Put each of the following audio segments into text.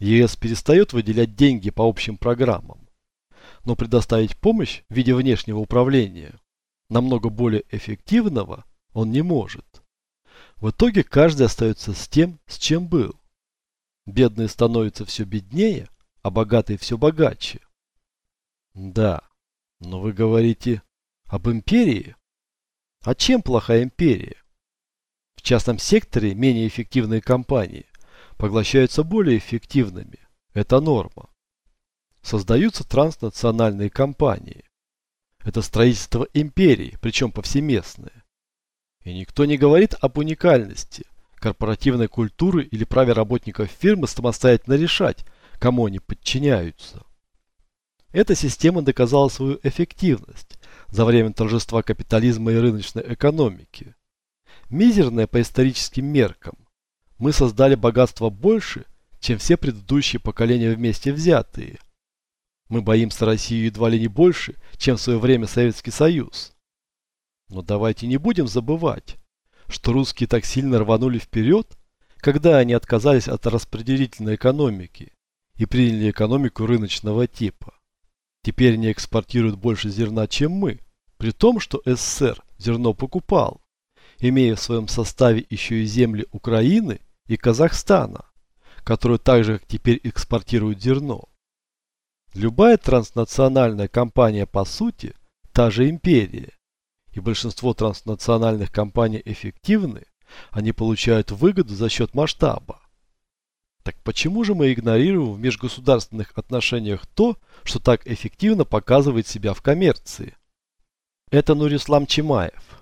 ЕС перестает выделять деньги по общим программам. Но предоставить помощь в виде внешнего управления, намного более эффективного, он не может. В итоге каждый остается с тем, с чем был. Бедные становятся все беднее, а богатые все богаче. Да, но вы говорите об империи? А чем плохая империя? В частном секторе менее эффективные компании поглощаются более эффективными. Это норма. Создаются транснациональные компании. Это строительство империи, причем повсеместное. И никто не говорит об уникальности корпоративной культуры или праве работников фирмы самостоятельно решать, кому они подчиняются. Эта система доказала свою эффективность за время торжества капитализма и рыночной экономики. Мизерная по историческим меркам, мы создали богатство больше, чем все предыдущие поколения вместе взятые. Мы боимся Россию едва ли не больше, чем в свое время Советский Союз. Но давайте не будем забывать, что русские так сильно рванули вперед, когда они отказались от распределительной экономики и приняли экономику рыночного типа. Теперь они экспортируют больше зерна, чем мы, при том, что СССР зерно покупал, имея в своем составе еще и земли Украины и Казахстана, которые также, как теперь, экспортируют зерно. Любая транснациональная компания, по сути, та же империя, и большинство транснациональных компаний эффективны, они получают выгоду за счет масштаба. Так почему же мы игнорируем в межгосударственных отношениях то, что так эффективно показывает себя в коммерции? Это Нурислам Чимаев.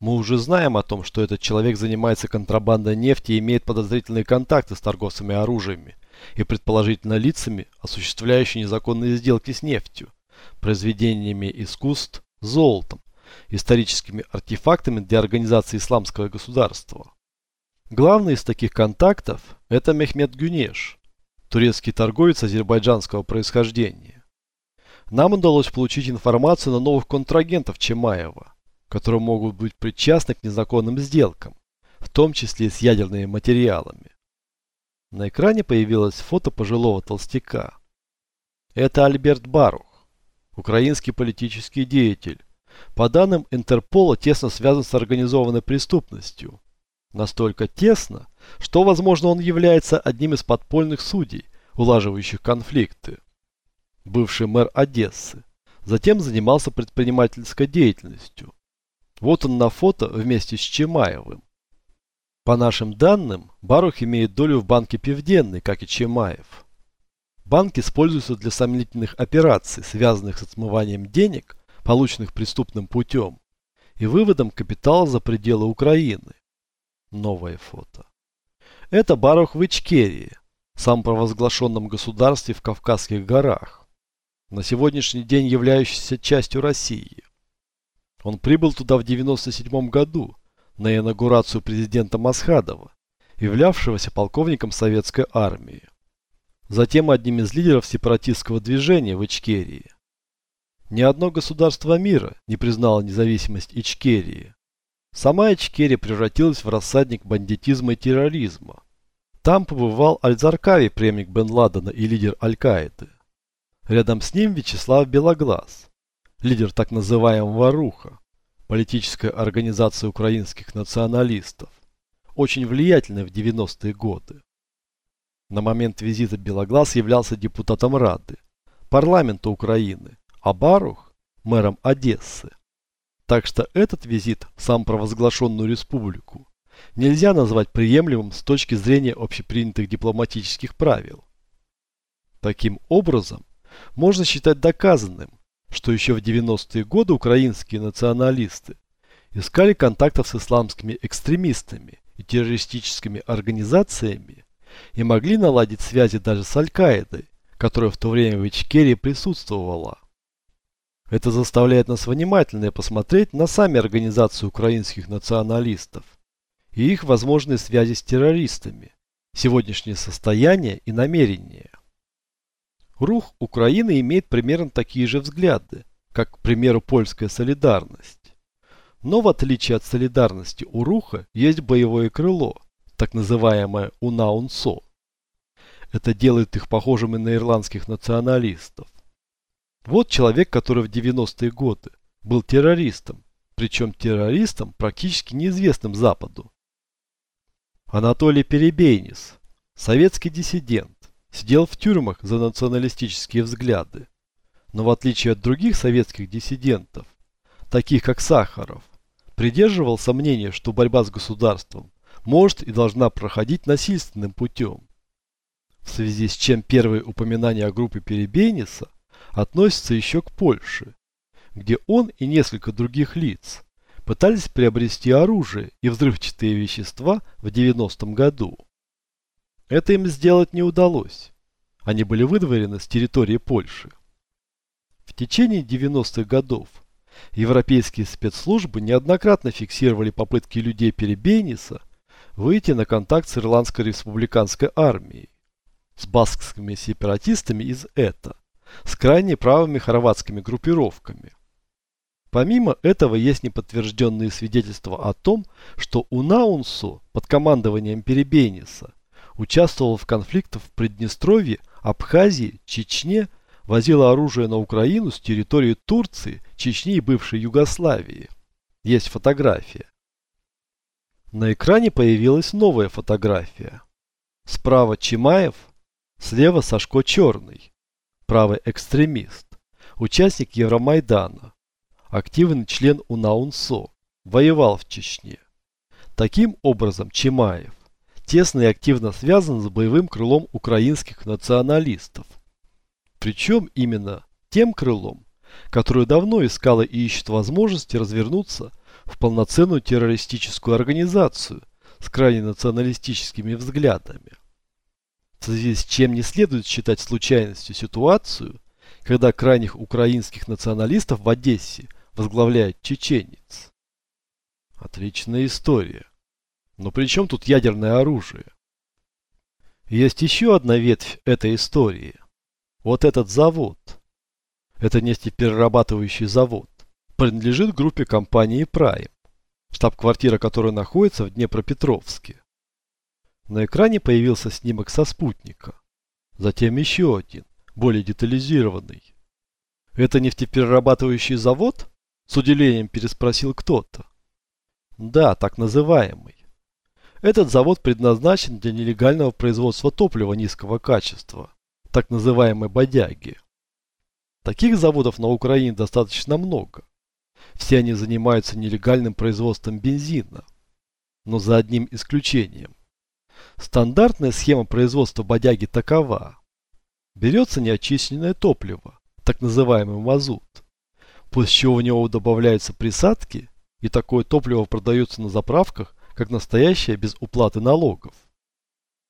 Мы уже знаем о том, что этот человек занимается контрабандой нефти и имеет подозрительные контакты с торговцами оружиями и предположительно лицами, осуществляющими незаконные сделки с нефтью, произведениями искусств, золотом, историческими артефактами для организации исламского государства. Главный из таких контактов – это Мехмед Гюнеш, турецкий торговец азербайджанского происхождения. Нам удалось получить информацию на новых контрагентов Чемаева, которые могут быть причастны к незаконным сделкам, в том числе с ядерными материалами. На экране появилось фото пожилого толстяка. Это Альберт Барух, украинский политический деятель, по данным Интерпола, тесно связан с организованной преступностью. Настолько тесно, что, возможно, он является одним из подпольных судей, улаживающих конфликты. Бывший мэр Одессы. Затем занимался предпринимательской деятельностью. Вот он на фото вместе с Чемаевым. По нашим данным, Барух имеет долю в банке Пивденный, как и Чемаев. Банк используется для сомнительных операций, связанных с отмыванием денег полученных преступным путем, и выводом капитала за пределы Украины. Новое фото. Это Барух в Ичкерии, самопровозглашенном государстве в Кавказских горах, на сегодняшний день являющейся частью России. Он прибыл туда в 97 году на инаугурацию президента Масхадова, являвшегося полковником советской армии. Затем одним из лидеров сепаратистского движения в Ичкерии. Ни одно государство мира не признало независимость Ичкерии. Сама Ичкерия превратилась в рассадник бандитизма и терроризма. Там побывал Аль-Заркави, преемник Бен Ладена и лидер Аль-Каиды. Рядом с ним Вячеслав Белоглаз, лидер так называемого РУХа, политическая организация украинских националистов, очень влиятельная в 90-е годы. На момент визита Белоглаз являлся депутатом Рады, парламента Украины, а Барух – мэром Одессы. Так что этот визит в сам провозглашенную республику нельзя назвать приемлемым с точки зрения общепринятых дипломатических правил. Таким образом, можно считать доказанным, что еще в 90-е годы украинские националисты искали контактов с исламскими экстремистами и террористическими организациями и могли наладить связи даже с Аль-Каидой, которая в то время в Ичкерии присутствовала. Это заставляет нас внимательнее посмотреть на сами организации украинских националистов и их возможные связи с террористами, сегодняшнее состояние и намерения. Рух Украины имеет примерно такие же взгляды, как, к примеру, польская солидарность. Но в отличие от солидарности у Руха есть боевое крыло, так называемое УНАУНСО. это делает их похожими на ирландских националистов. Вот человек, который в 90-е годы был террористом, причем террористом, практически неизвестным Западу. Анатолий Перебейнис, советский диссидент, сидел в тюрьмах за националистические взгляды. Но в отличие от других советских диссидентов, таких как Сахаров, придерживался мнения, что борьба с государством может и должна проходить насильственным путем. В связи с чем первые упоминания о группе Перебейниса относятся еще к Польше, где он и несколько других лиц пытались приобрести оружие и взрывчатые вещества в 90-м году. Это им сделать не удалось. Они были выдворены с территории Польши. В течение 90-х годов европейские спецслужбы неоднократно фиксировали попытки людей Перебейниса выйти на контакт с Ирландской республиканской армией, с баскскими сепаратистами из ЭТА, с крайне правыми хорватскими группировками. Помимо этого есть неподтвержденные свидетельства о том, что Унаунсо под командованием Перебейниса участвовал в конфликтах в Приднестровье, Абхазии, Чечне, возила оружие на Украину с территории Турции, Чечни и бывшей Югославии. Есть фотография. На экране появилась новая фотография. Справа Чимаев, слева Сашко Черный, правый экстремист, участник Евромайдана, активный член УНАУНСО, воевал в Чечне. Таким образом, Чимаев тесно и активно связан с боевым крылом украинских националистов. Причем именно тем крылом, которое давно искало и ищет возможности развернуться в полноценную террористическую организацию с крайне националистическими взглядами. В связи с чем не следует считать случайностью ситуацию, когда крайних украинских националистов в Одессе возглавляет чеченец. Отличная история. Но при чем тут ядерное оружие? Есть еще одна ветвь этой истории. Вот этот завод. Это нефтеперерабатывающий завод. Принадлежит группе компании Prime, штаб-квартира которой находится в Днепропетровске. На экране появился снимок со спутника. Затем еще один, более детализированный. Это нефтеперерабатывающий завод? С удивлением переспросил кто-то. Да, так называемый. Этот завод предназначен для нелегального производства топлива низкого качества, так называемой бодяги. Таких заводов на Украине достаточно много. Все они занимаются нелегальным производством бензина, но за одним исключением. Стандартная схема производства бодяги такова. Берется неочищенное топливо, так называемый мазут, после чего в него добавляются присадки, и такое топливо продается на заправках как настоящая без уплаты налогов.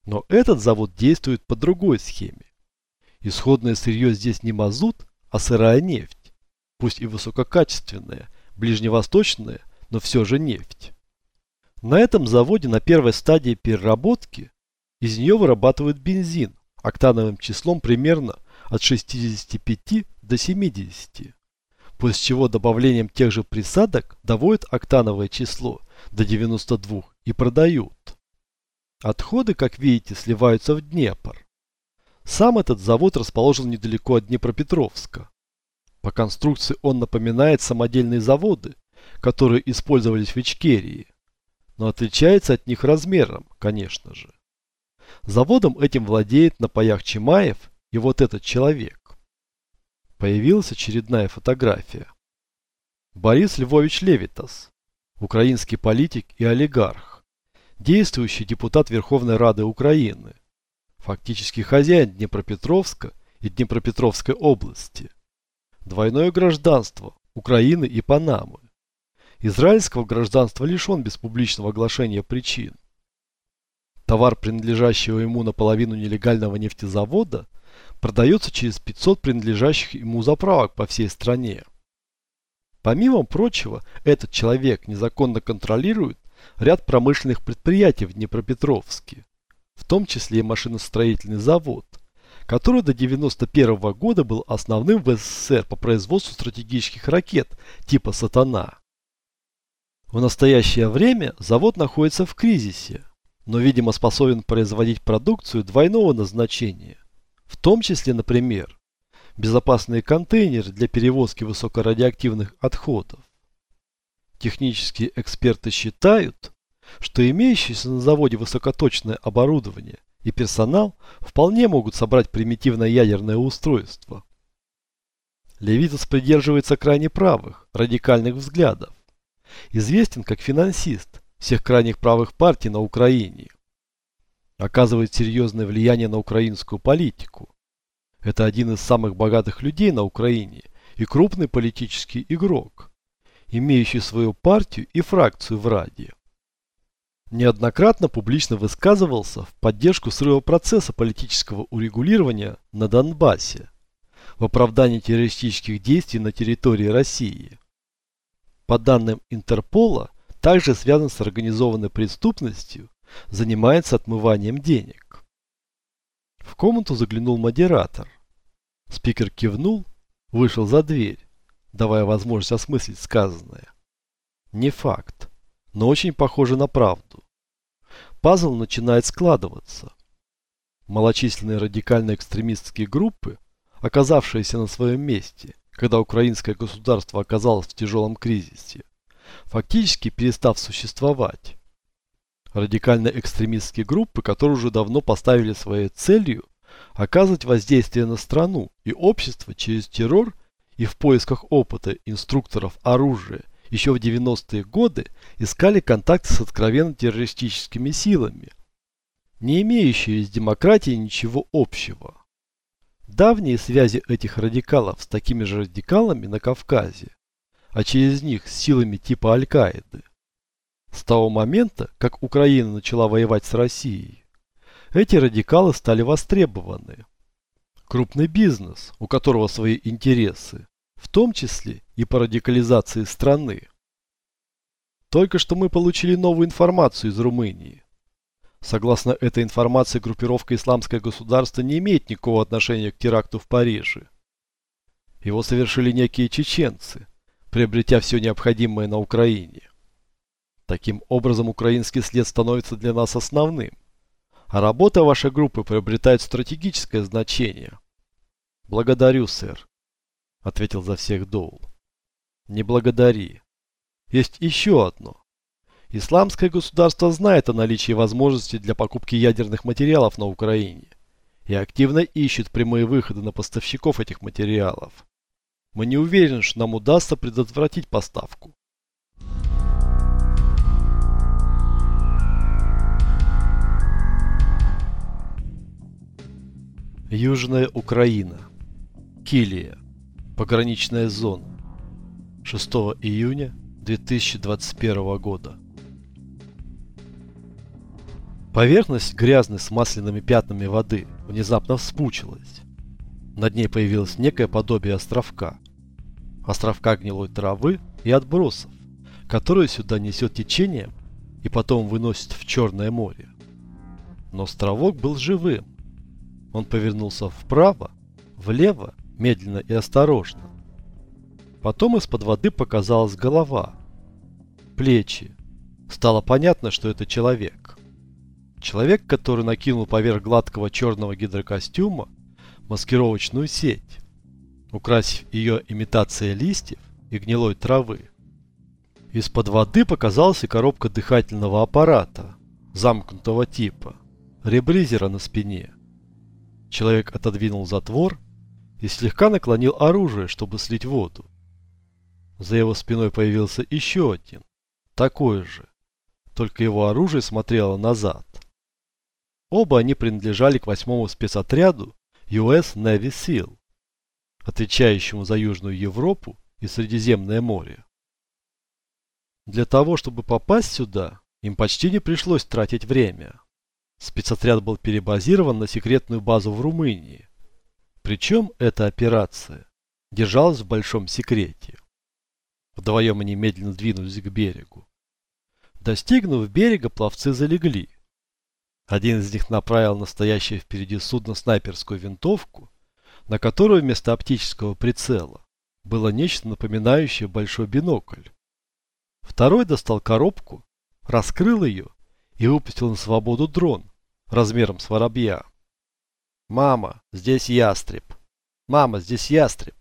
Но этот завод действует по другой схеме. Исходное сырье здесь не мазут, а сырая нефть. Пусть и высококачественная, ближневосточная, но все же нефть. На этом заводе на первой стадии переработки из нее вырабатывают бензин октановым числом примерно от 65 до 70, после чего добавлением тех же присадок доводят октановое число до 92 и продают. Отходы, как видите, сливаются в Днепр. Сам этот завод расположен недалеко от Днепропетровска. По конструкции он напоминает самодельные заводы, которые использовались в Ичкерии, но отличается от них размером, конечно же. Заводом этим владеет на паях Чимаев и вот этот человек. Появилась очередная фотография. Борис Львович Левитас, украинский политик и олигарх, действующий депутат Верховной Рады Украины, фактически хозяин Днепропетровска и Днепропетровской области. Двойное гражданство Украины и Панамы. Израильского гражданства лишен без публичного оглашения причин. Товар, принадлежащего ему наполовину нелегального нефтезавода, продается через 500 принадлежащих ему заправок по всей стране. Помимо прочего, этот человек незаконно контролирует ряд промышленных предприятий в Днепропетровске, в том числе и машиностроительный завод, который до 1991 -го года был основным в СССР по производству стратегических ракет типа «Сатана». В настоящее время завод находится в кризисе, но, видимо, способен производить продукцию двойного назначения. В том числе, например, безопасные контейнеры для перевозки высокорадиоактивных отходов. Технические эксперты считают, что имеющееся на заводе высокоточное оборудование и персонал вполне могут собрать примитивное ядерное устройство. Левитус придерживается крайне правых, радикальных взглядов. Известен как финансист всех крайних правых партий на Украине. Оказывает серьезное влияние на украинскую политику. Это один из самых богатых людей на Украине и крупный политический игрок, имеющий свою партию и фракцию в Раде. Неоднократно публично высказывался в поддержку срыва процесса политического урегулирования на Донбассе в оправдании террористических действий на территории России. По данным Интерпола, также связан с организованной преступностью, занимается отмыванием денег. В комнату заглянул модератор. Спикер кивнул, вышел за дверь, давая возможность осмыслить сказанное. Не факт, но очень похоже на правду. Пазл начинает складываться. Малочисленные радикально-экстремистские группы оказавшаяся на своем месте, когда украинское государство оказалось в тяжелом кризисе, фактически перестав существовать. Радикально-экстремистские группы, которые уже давно поставили своей целью оказывать воздействие на страну и общество через террор и в поисках опыта инструкторов оружия еще в 90-е годы искали контакты с откровенно террористическими силами, не имеющие с демократией ничего общего. Давние связи этих радикалов с такими же радикалами на Кавказе, а через них с силами типа Аль-Каиды. С того момента, как Украина начала воевать с Россией, эти радикалы стали востребованы. Крупный бизнес, у которого свои интересы, в том числе и по радикализации страны. Только что мы получили новую информацию из Румынии. Согласно этой информации, группировка «Исламское государство» не имеет никакого отношения к теракту в Париже. Его совершили некие чеченцы, приобретя все необходимое на Украине. Таким образом, украинский след становится для нас основным, а работа вашей группы приобретает стратегическое значение. Благодарю, сэр, ответил за всех Доул. Не благодари. Есть еще одно. Исламское государство знает о наличии возможностей для покупки ядерных материалов на Украине и активно ищет прямые выходы на поставщиков этих материалов. Мы не уверены, что нам удастся предотвратить поставку. Южная Украина. Килия. Пограничная зона. 6 июня 2021 года. Поверхность грязной с масляными пятнами воды внезапно вспучилась. Над ней появилось некое подобие островка. Островка гнилой травы и отбросов, которые сюда несет течением и потом выносит в Черное море. Но островок был живым. Он повернулся вправо, влево, медленно и осторожно. Потом из-под воды показалась голова, плечи. Стало понятно, что это человек. Человек, который накинул поверх гладкого черного гидрокостюма маскировочную сеть, украсив ее имитацией листьев и гнилой травы. Из-под воды показалась и коробка дыхательного аппарата, замкнутого типа, ребризера на спине. Человек отодвинул затвор и слегка наклонил оружие, чтобы слить воду. За его спиной появился еще один, такой же, только его оружие смотрело назад. Оба они принадлежали к восьмому спецотряду US Navy SEAL, отвечающему за Южную Европу и Средиземное море. Для того, чтобы попасть сюда, им почти не пришлось тратить время. Спецотряд был перебазирован на секретную базу в Румынии. Причем эта операция держалась в большом секрете. Вдвоем они медленно двинулись к берегу. Достигнув берега, пловцы залегли. Один из них направил настоящее впереди судно снайперскую винтовку, на которой вместо оптического прицела было нечто напоминающее большой бинокль. Второй достал коробку, раскрыл ее и выпустил на свободу дрон размером с воробья. «Мама, здесь ястреб. Мама, здесь ястреб.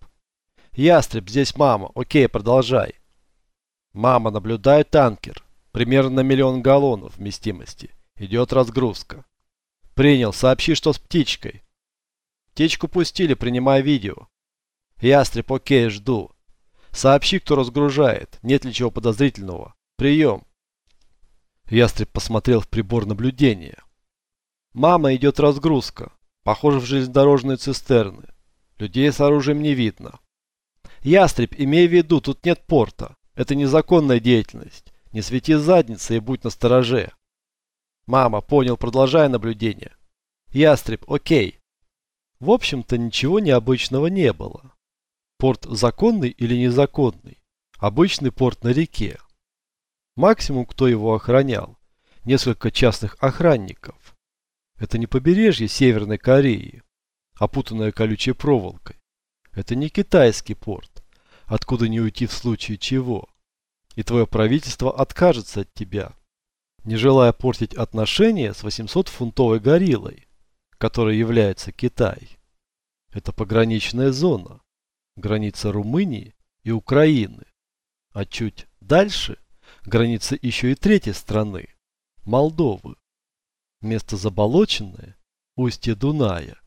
Ястреб, здесь мама. Окей, продолжай. Мама, наблюдаю танкер. Примерно на миллион галлонов вместимости. Идет разгрузка. Принял, сообщи, что с птичкой. Птичку пустили, принимай видео. Ястреб, окей, жду. Сообщи, кто разгружает. Нет ли чего подозрительного. Прием. Ястреб посмотрел в прибор наблюдения. Мама, идет разгрузка. Похоже в железнодорожные цистерны. Людей с оружием не видно. Ястреб, имей в виду, тут нет порта. Это незаконная деятельность. Не свети задницей и будь настороже. Мама, понял, продолжай наблюдение. Ястреб, окей. В общем-то, ничего необычного не было. Порт законный или незаконный? Обычный порт на реке. Максимум, кто его охранял, несколько частных охранников. Это не побережье Северной Кореи, опутанное колючей проволокой. Это не китайский порт, откуда не уйти в случае чего. И твое правительство откажется от тебя, не желая портить отношения с 800-фунтовой гориллой, которая является Китай. Это пограничная зона, граница Румынии и Украины. А чуть дальше граница еще и третьей страны – Молдовы. Место заболоченное, устье Дуная,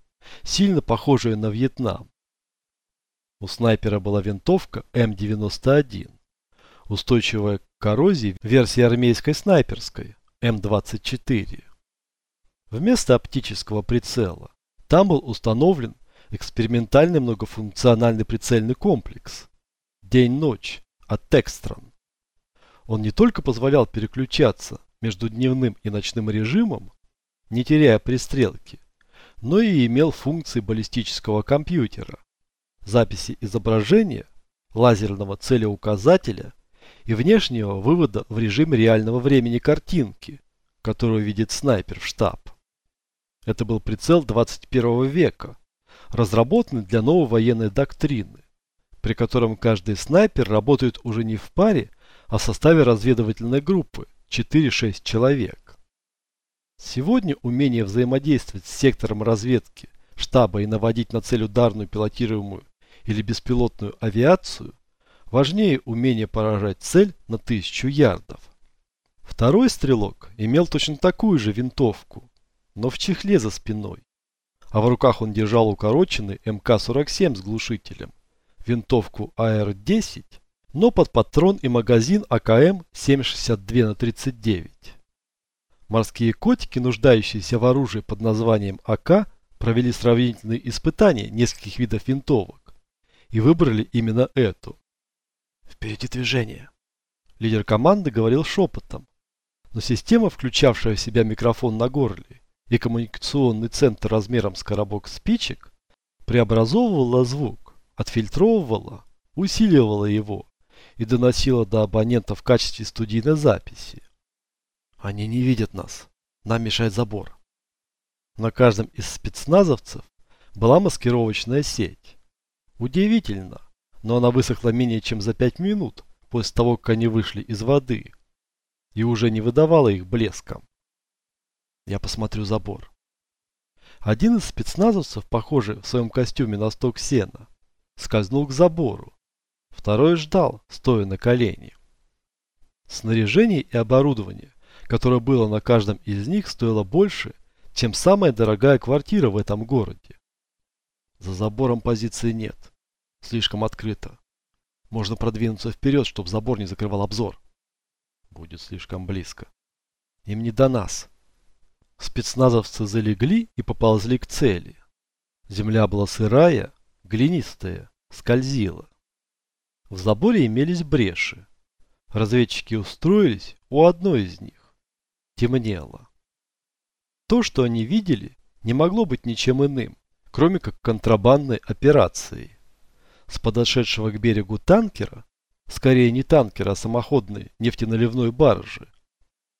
сильно похожее на Вьетнам. У снайпера была винтовка М91, устойчивая к коррозии версия армейской снайперской М24. Вместо оптического прицела там был установлен экспериментальный многофункциональный прицельный комплекс «День-ночь» от Textron. Он не только позволял переключаться между дневным и ночным режимом, не теряя пристрелки, но и имел функции баллистического компьютера, записи изображения, лазерного целеуказателя и внешнего вывода в режим реального времени картинки, которую видит снайпер в штаб. Это был прицел 21 века, разработанный для новой военной доктрины, при котором каждый снайпер работает уже не в паре, а в составе разведывательной группы 4-6 человек. Сегодня умение взаимодействовать с сектором разведки штаба и наводить на цель ударную пилотируемую или беспилотную авиацию важнее умения поражать цель на тысячу ярдов. Второй стрелок имел точно такую же винтовку, но в чехле за спиной а в руках он держал укороченный МК-47 с глушителем, винтовку АР-10, но под патрон и магазин АКМ 7,62 на 39. Морские котики, нуждающиеся в оружии под названием АК, провели сравнительные испытания нескольких видов винтовок и выбрали именно эту. «Впереди движение!» Лидер команды говорил шепотом, но система, включавшая в себя микрофон на горле, и коммуникационный центр размером с коробок спичек преобразовывала звук, отфильтровывала, усиливала его и доносила до абонента в качестве студийной записи. Они не видят нас. Нам мешает забор. На каждом из спецназовцев была маскировочная сеть. Удивительно, но она высохла менее чем за пять минут после того, как они вышли из воды и уже не выдавала их блеском. Я посмотрю забор. Один из спецназовцев, похожий в своем костюме на сток сена, скользнул к забору. Второй ждал, стоя на колени. Снаряжение и оборудование, которое было на каждом из них, стоило больше, чем самая дорогая квартира в этом городе. За забором позиции нет. Слишком открыто. Можно продвинуться вперед, чтобы забор не закрывал обзор. Будет слишком близко. Им не до нас. Спецназовцы залегли и поползли к цели. Земля была сырая, глинистая, скользила. В заборе имелись бреши. Разведчики устроились у одной из них. Темнело. То, что они видели, не могло быть ничем иным, кроме как контрабандной операцией. С подошедшего к берегу танкера, скорее не танкера, а самоходной нефтеналивной баржи,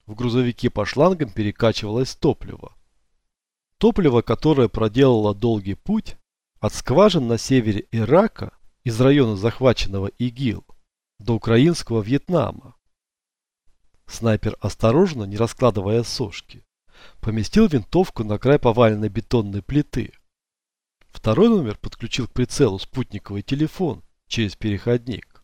в грузовике по шлангам перекачивалось топливо. Топливо, которое проделало долгий путь от скважин на севере Ирака из района захваченного ИГИЛ до украинского Вьетнама. Снайпер осторожно, не раскладывая сошки, поместил винтовку на край поваленной бетонной плиты. Второй номер подключил к прицелу спутниковый телефон через переходник.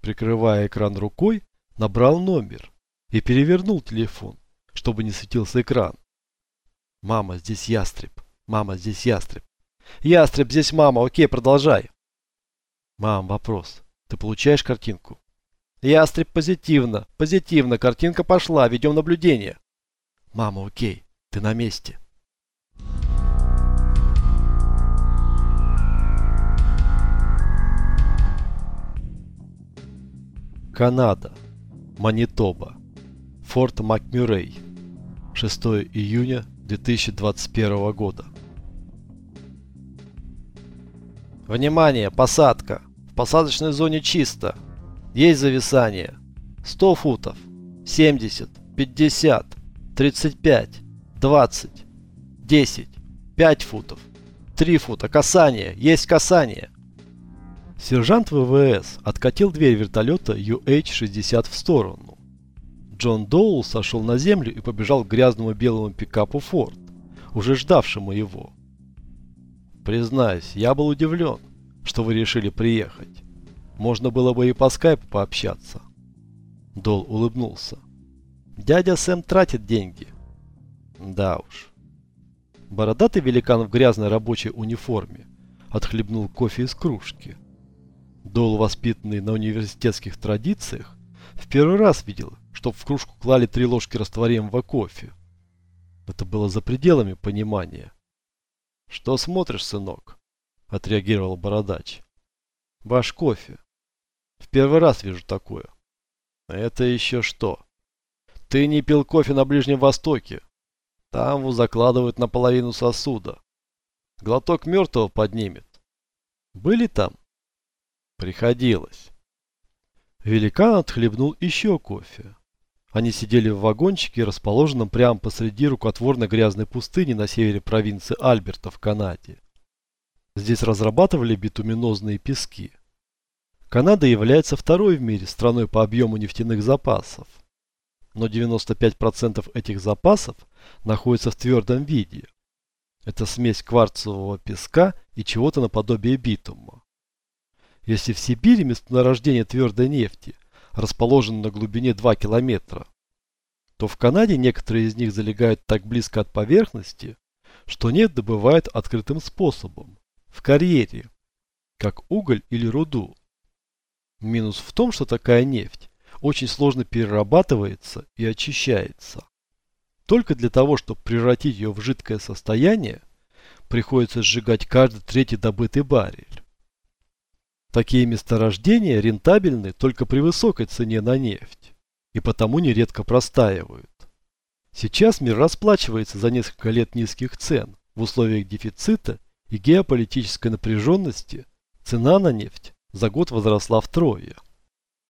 Прикрывая экран рукой, набрал номер и перевернул телефон, чтобы не светился экран. «Мама, здесь ястреб. Мама, здесь ястреб. Ястреб, здесь мама. Окей, продолжай». «Мам, вопрос. Ты получаешь картинку?» «Ястреб, позитивно. Позитивно. Картинка пошла. Ведем наблюдение». «Мама, окей. Ты на месте». Канада. Манитоба. Форт МакМюррей. 6 июня 2021 года. Внимание, посадка. В посадочной зоне чисто. Есть зависание. 100 футов. 70, 50, 35, 20, 10, 5 футов. 3 фута. Касание. Есть касание. Сержант ВВС откатил дверь вертолета UH-60 в сторону. Джон Доул сошел на землю и побежал к грязному белому пикапу Форд, уже ждавшему его. Признаюсь, я был удивлен, что вы решили приехать. Можно было бы и по скайпу пообщаться. Дол улыбнулся. Дядя Сэм тратит деньги. Да уж. Бородатый великан в грязной рабочей униформе отхлебнул кофе из кружки. Дол, воспитанный на университетских традициях, в первый раз видел, чтоб в кружку клали три ложки растворимого кофе. Это было за пределами понимания. «Что смотришь, сынок?» – отреагировал бородач. «Ваш кофе. В первый раз вижу такое». «Это еще что?» «Ты не пил кофе на Ближнем Востоке. Там его закладывают наполовину сосуда. Глоток мертвого поднимет. Были там?» Приходилось. Великан отхлебнул еще кофе. Они сидели в вагончике, расположенном прямо посреди рукотворной грязной пустыни на севере провинции Альберта в Канаде. Здесь разрабатывали битуминозные пески. Канада является второй в мире страной по объему нефтяных запасов. Но 95% этих запасов находятся в твердом виде. Это смесь кварцевого песка и чего-то наподобие битума. Если в Сибири месторождение твердой нефти расположено на глубине 2 километра, то в Канаде некоторые из них залегают так близко от поверхности, что нефть добывают открытым способом, в карьере, как уголь или руду. Минус в том, что такая нефть очень сложно перерабатывается и очищается. Только для того, чтобы превратить ее в жидкое состояние, приходится сжигать каждый третий добытый баррель. Такие месторождения рентабельны только при высокой цене на нефть и потому нередко простаивают. Сейчас мир расплачивается за несколько лет низких цен в условиях дефицита и геополитической напряженности цена на нефть за год возросла втрое.